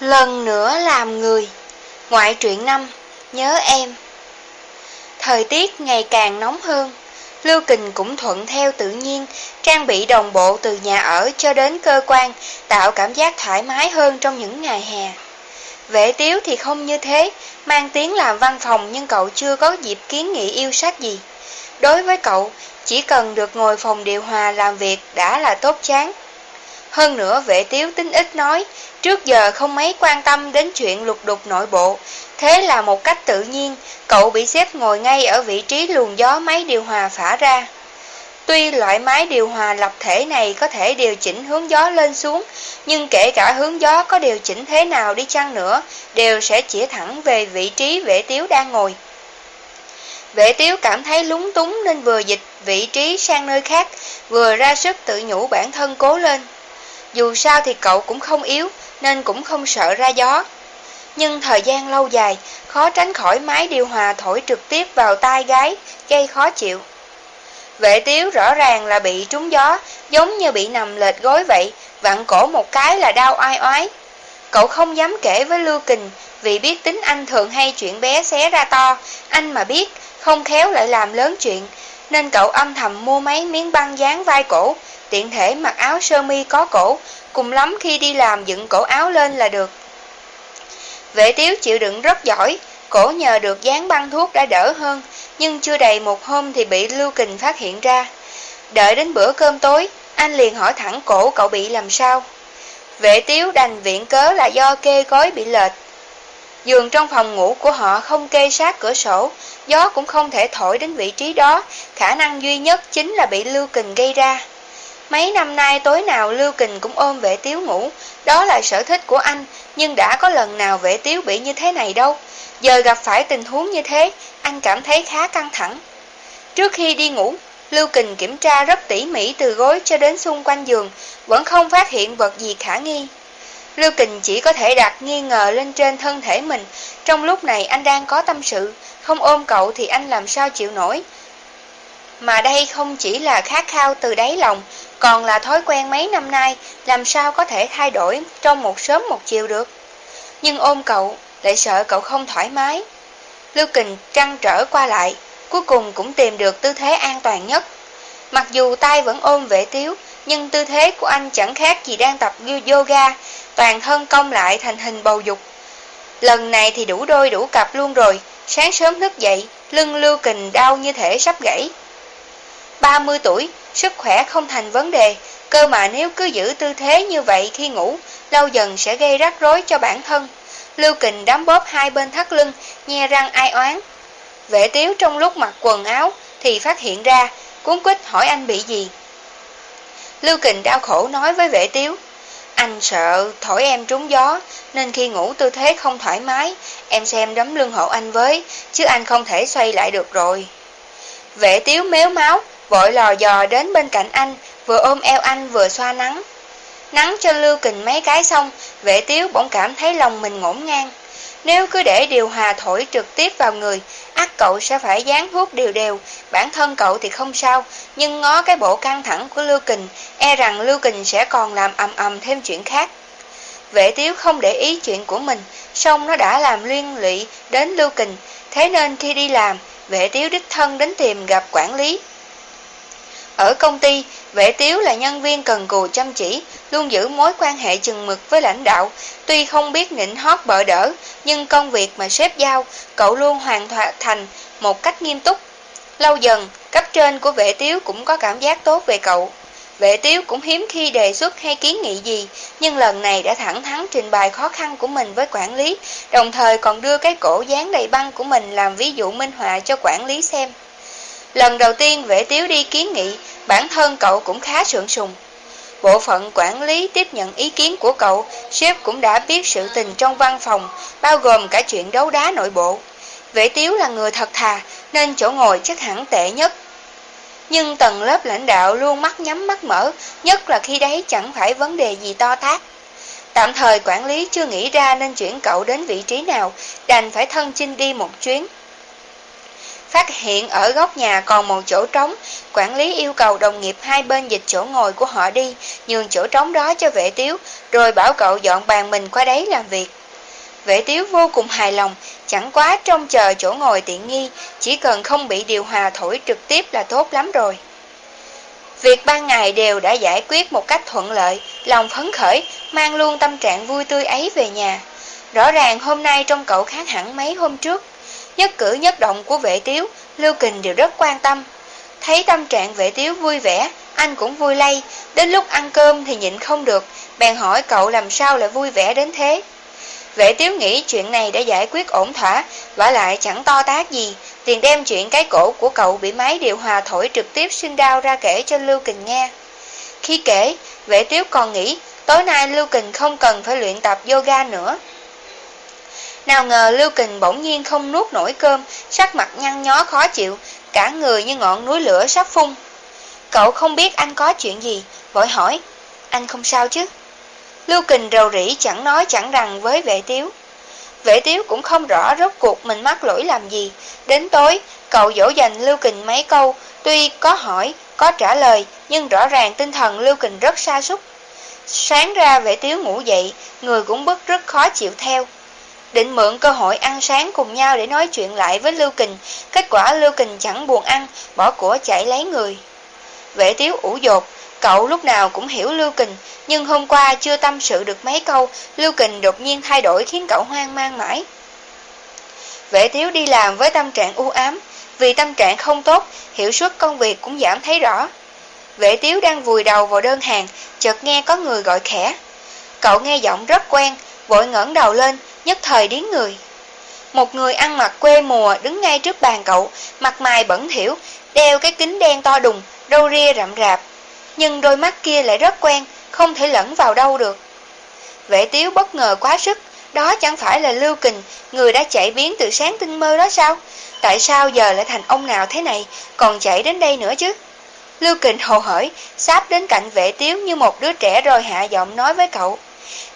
Lần nữa làm người. Ngoại truyện năm, Nhớ em. Thời tiết ngày càng nóng hơn. Lưu Kình cũng thuận theo tự nhiên, Trang bị đồng bộ từ nhà ở cho đến cơ quan, Tạo cảm giác thoải mái hơn trong những ngày hè. Vệ tiếu thì không như thế, Mang tiếng làm văn phòng nhưng cậu chưa có dịp kiến nghị yêu sách gì. Đối với cậu, Chỉ cần được ngồi phòng điều hòa làm việc đã là tốt chán hơn nữa vệ tiếu tính ít nói, trước giờ không mấy quan tâm đến chuyện lục đục nội bộ. Thế là một cách tự nhiên, cậu bị xếp ngồi ngay ở vị trí luồng gió máy điều hòa phả ra. Tuy loại máy điều hòa lập thể này có thể điều chỉnh hướng gió lên xuống, nhưng kể cả hướng gió có điều chỉnh thế nào đi chăng nữa, đều sẽ chỉ thẳng về vị trí vệ tiếu đang ngồi. Vệ tiếu cảm thấy lúng túng nên vừa dịch vị trí sang nơi khác, vừa ra sức tự nhủ bản thân cố lên. Dù sao thì cậu cũng không yếu, nên cũng không sợ ra gió. Nhưng thời gian lâu dài, khó tránh khỏi máy điều hòa thổi trực tiếp vào tai gái, gây khó chịu. Vệ tiếu rõ ràng là bị trúng gió, giống như bị nằm lệch gối vậy, vặn cổ một cái là đau oai oái. Cậu không dám kể với Lưu Kình, vì biết tính anh thường hay chuyện bé xé ra to, anh mà biết, không khéo lại làm lớn chuyện, nên cậu âm thầm mua mấy miếng băng dán vai cổ, tiện thể mặc áo sơ mi có cổ, cùng lắm khi đi làm dựng cổ áo lên là được. Vệ tiếu chịu đựng rất giỏi, cổ nhờ được dán băng thuốc đã đỡ hơn, nhưng chưa đầy một hôm thì bị Lưu Kình phát hiện ra. Đợi đến bữa cơm tối, anh liền hỏi thẳng cổ cậu bị làm sao. Vệ tiếu đành viện cớ là do kê gối bị lệch. Giường trong phòng ngủ của họ không kê sát cửa sổ, gió cũng không thể thổi đến vị trí đó, khả năng duy nhất chính là bị Lưu Kình gây ra. Mấy năm nay tối nào Lưu Kình cũng ôm vệ tiếu ngủ, đó là sở thích của anh, nhưng đã có lần nào vệ tiếu bị như thế này đâu. Giờ gặp phải tình huống như thế, anh cảm thấy khá căng thẳng. Trước khi đi ngủ, Lưu Kình kiểm tra rất tỉ mỉ từ gối cho đến xung quanh giường, vẫn không phát hiện vật gì khả nghi. Lưu Kình chỉ có thể đặt nghi ngờ lên trên thân thể mình, trong lúc này anh đang có tâm sự, không ôm cậu thì anh làm sao chịu nổi. Mà đây không chỉ là khát khao từ đáy lòng, còn là thói quen mấy năm nay, làm sao có thể thay đổi trong một sớm một chiều được. Nhưng ôm cậu, lại sợ cậu không thoải mái. Lưu Kình trăn trở qua lại, cuối cùng cũng tìm được tư thế an toàn nhất. Mặc dù tay vẫn ôm vệ tiếu, nhưng tư thế của anh chẳng khác gì đang tập yoga, toàn thân cong lại thành hình bầu dục. Lần này thì đủ đôi đủ cặp luôn rồi, sáng sớm thức dậy, lưng Lưu Kình đau như thể sắp gãy. 30 tuổi, sức khỏe không thành vấn đề, cơ mà nếu cứ giữ tư thế như vậy khi ngủ, lâu dần sẽ gây rắc rối cho bản thân. Lưu Kình đám bóp hai bên thắt lưng, nhe răng ai oán. Vệ tiếu trong lúc mặc quần áo thì phát hiện ra, cuốn quýt hỏi anh bị gì. Lưu Kình đau khổ nói với vệ tiếu, anh sợ thổi em trúng gió, nên khi ngủ tư thế không thoải mái, em xem đấm lưng hộ anh với, chứ anh không thể xoay lại được rồi. Vệ tiếu méo máu, vội lò dò đến bên cạnh anh, vừa ôm eo anh vừa xoa nắng. Nắng cho Lưu Kình mấy cái xong, vệ tiếu bỗng cảm thấy lòng mình ngổn ngang. Nếu cứ để điều hòa thổi trực tiếp vào người, ác cậu sẽ phải dán thuốc đều đều, bản thân cậu thì không sao, nhưng ngó cái bộ căng thẳng của Lưu Kình, e rằng Lưu Kình sẽ còn làm ầm ầm thêm chuyện khác. Vệ tiếu không để ý chuyện của mình, xong nó đã làm liên lụy đến Lưu Kình, thế nên khi đi làm, vệ tiếu đích thân đến tìm gặp quản lý. Ở công ty, vệ tiếu là nhân viên cần cù chăm chỉ, luôn giữ mối quan hệ chừng mực với lãnh đạo. Tuy không biết nịnh hót bợ đỡ, nhưng công việc mà sếp giao, cậu luôn hoàn thành một cách nghiêm túc. Lâu dần, cấp trên của vệ tiếu cũng có cảm giác tốt về cậu. Vệ tiếu cũng hiếm khi đề xuất hay kiến nghị gì, nhưng lần này đã thẳng thắn trình bày khó khăn của mình với quản lý, đồng thời còn đưa cái cổ dán đầy băng của mình làm ví dụ minh họa cho quản lý xem. Lần đầu tiên vệ tiếu đi kiến nghị, bản thân cậu cũng khá sượng sùng. Bộ phận quản lý tiếp nhận ý kiến của cậu, sếp cũng đã biết sự tình trong văn phòng, bao gồm cả chuyện đấu đá nội bộ. Vệ tiếu là người thật thà, nên chỗ ngồi chắc hẳn tệ nhất. Nhưng tầng lớp lãnh đạo luôn mắt nhắm mắt mở, nhất là khi đấy chẳng phải vấn đề gì to tát. Tạm thời quản lý chưa nghĩ ra nên chuyển cậu đến vị trí nào, đành phải thân chinh đi một chuyến phát hiện ở góc nhà còn một chỗ trống, quản lý yêu cầu đồng nghiệp hai bên dịch chỗ ngồi của họ đi, nhường chỗ trống đó cho vệ tiếu, rồi bảo cậu dọn bàn mình qua đấy làm việc. Vệ tiếu vô cùng hài lòng, chẳng quá trông chờ chỗ ngồi tiện nghi, chỉ cần không bị điều hòa thổi trực tiếp là tốt lắm rồi. Việc ban ngày đều đã giải quyết một cách thuận lợi, lòng phấn khởi, mang luôn tâm trạng vui tươi ấy về nhà. Rõ ràng hôm nay trong cậu khác hẳn mấy hôm trước. Nhất cử nhất động của vệ tiếu, Lưu Kình đều rất quan tâm. Thấy tâm trạng vệ tiếu vui vẻ, anh cũng vui lây, đến lúc ăn cơm thì nhịn không được, bèn hỏi cậu làm sao lại vui vẻ đến thế. Vệ tiếu nghĩ chuyện này đã giải quyết ổn thỏa, và lại chẳng to tác gì, liền đem chuyện cái cổ của cậu bị máy điều hòa thổi trực tiếp sinh đau ra kể cho Lưu Kình nghe. Khi kể, vệ tiếu còn nghĩ tối nay Lưu Kình không cần phải luyện tập yoga nữa. Nào ngờ Lưu Kình bỗng nhiên không nuốt nổi cơm, sắc mặt nhăn nhó khó chịu, cả người như ngọn núi lửa sắp phun. Cậu không biết anh có chuyện gì, vội hỏi, anh không sao chứ? Lưu Kình rầu rĩ chẳng nói chẳng rằng với vệ tiếu. Vệ tiếu cũng không rõ rốt cuộc mình mắc lỗi làm gì. Đến tối, cậu dỗ dành Lưu Kình mấy câu, tuy có hỏi, có trả lời, nhưng rõ ràng tinh thần Lưu Kình rất sa sút Sáng ra vệ tiếu ngủ dậy, người cũng bức rất khó chịu theo. Định mượn cơ hội ăn sáng cùng nhau để nói chuyện lại với Lưu Kình, kết quả Lưu Kình chẳng buồn ăn, bỏ của chạy lấy người. Vệ tiếu ủ dột, cậu lúc nào cũng hiểu Lưu Kình, nhưng hôm qua chưa tâm sự được mấy câu, Lưu Kình đột nhiên thay đổi khiến cậu hoang mang mãi. Vệ tiếu đi làm với tâm trạng u ám, vì tâm trạng không tốt, hiệu suất công việc cũng giảm thấy rõ. Vệ tiếu đang vùi đầu vào đơn hàng, chợt nghe có người gọi khẽ. Cậu nghe giọng rất quen, vội ngẩng đầu lên, nhất thời điến người. Một người ăn mặc quê mùa đứng ngay trước bàn cậu, mặt mày bẩn thỉu, đeo cái kính đen to đùng, râu ria rậm rạp. Nhưng đôi mắt kia lại rất quen, không thể lẫn vào đâu được. Vệ tiếu bất ngờ quá sức, đó chẳng phải là Lưu Kình, người đã chạy biến từ sáng tinh mơ đó sao? Tại sao giờ lại thành ông nào thế này, còn chạy đến đây nữa chứ? Lưu Kình hồ hởi, sáp đến cạnh vệ tiếu như một đứa trẻ rồi hạ giọng nói với cậu.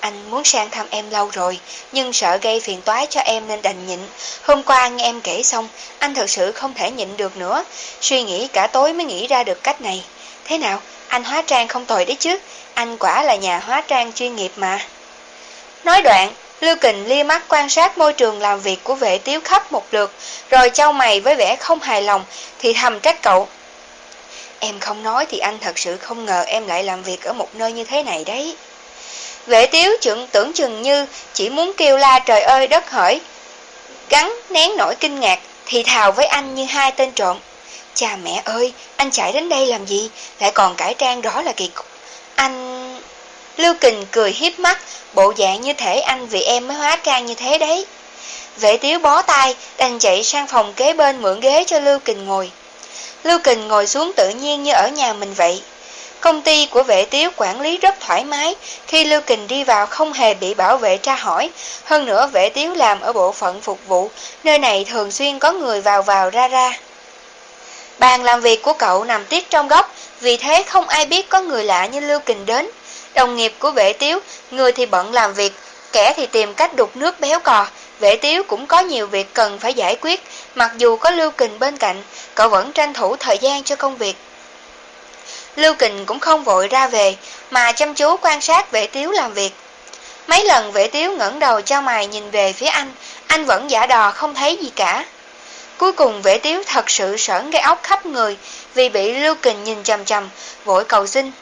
Anh muốn sang thăm em lâu rồi, nhưng sợ gây phiền toái cho em nên đành nhịn. Hôm qua nghe em kể xong, anh thật sự không thể nhịn được nữa. Suy nghĩ cả tối mới nghĩ ra được cách này. Thế nào, anh hóa trang không tồi đấy chứ, anh quả là nhà hóa trang chuyên nghiệp mà. Nói đoạn, Lưu Kình lia mắt quan sát môi trường làm việc của vệ tiếu khắp một lượt, rồi trao mày với vẻ không hài lòng, thì thầm trách cậu. Em không nói thì anh thật sự không ngờ em lại làm việc ở một nơi như thế này đấy. Vệ tiếu trưởng tưởng chừng như chỉ muốn kêu la trời ơi đất hỡi. Gắn nén nổi kinh ngạc, thì thào với anh như hai tên trộm. Cha mẹ ơi, anh chạy đến đây làm gì, lại còn cải trang rõ là kỳ cục. Anh... Lưu Kình cười hiếp mắt, bộ dạng như thể anh vì em mới hóa trang như thế đấy. Vệ tiếu bó tay, đành chạy sang phòng kế bên mượn ghế cho Lưu Kình ngồi. Lưu Kình ngồi xuống tự nhiên như ở nhà mình vậy. Công ty của vệ tiếu quản lý rất thoải mái, khi Lưu Kình đi vào không hề bị bảo vệ tra hỏi. Hơn nữa vệ tiếu làm ở bộ phận phục vụ, nơi này thường xuyên có người vào vào ra ra. Bàn làm việc của cậu nằm tiết trong góc, vì thế không ai biết có người lạ như Lưu Kình đến. Đồng nghiệp của vệ tiếu, người thì bận làm việc, kẻ thì tìm cách đục nước béo cò. Vệ tiếu cũng có nhiều việc cần phải giải quyết, mặc dù có Lưu Kình bên cạnh, cậu vẫn tranh thủ thời gian cho công việc. Lưu Kình cũng không vội ra về, mà chăm chú quan sát vệ tiếu làm việc. Mấy lần vệ tiếu ngẩng đầu cho mày nhìn về phía anh, anh vẫn giả đò không thấy gì cả. Cuối cùng vệ tiếu thật sự sởn gây óc khắp người vì bị Lưu Kình nhìn chầm chầm, vội cầu xin.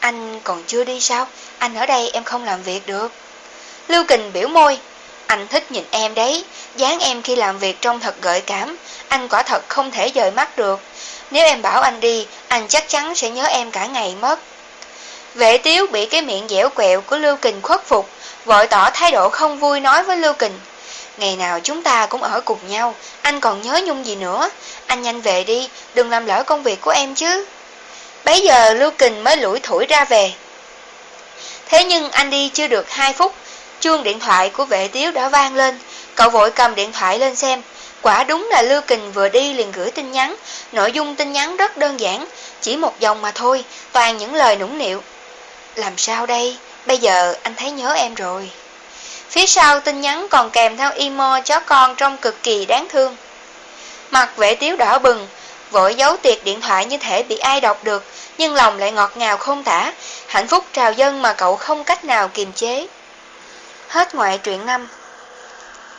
Anh còn chưa đi sao? Anh ở đây em không làm việc được. Lưu Kình biểu môi. Anh thích nhìn em đấy, dáng em khi làm việc trông thật gợi cảm, anh quả thật không thể rời mắt được. Nếu em bảo anh đi, anh chắc chắn sẽ nhớ em cả ngày mất. Vệ tiếu bị cái miệng dẻo quẹo của Lưu Kình khuất phục, vội tỏ thái độ không vui nói với Lưu Kình. Ngày nào chúng ta cũng ở cùng nhau, anh còn nhớ nhung gì nữa. Anh nhanh về đi, đừng làm lỡ công việc của em chứ. Bấy giờ Lưu Kình mới lủi thủi ra về. Thế nhưng anh đi chưa được 2 phút, chuông điện thoại của vệ tiếu đã vang lên. Cậu vội cầm điện thoại lên xem. Quả đúng là Lưu Kình vừa đi liền gửi tin nhắn. Nội dung tin nhắn rất đơn giản, chỉ một dòng mà thôi, toàn những lời nũng nịu. Làm sao đây? Bây giờ anh thấy nhớ em rồi. Phía sau tin nhắn còn kèm theo emo chó con trông cực kỳ đáng thương. Mặt vệ tiếu đỏ bừng, vội giấu tiệt điện thoại như thể bị ai đọc được, nhưng lòng lại ngọt ngào không tả, hạnh phúc trào dân mà cậu không cách nào kiềm chế. Hết ngoại truyện năm